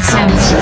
Senses.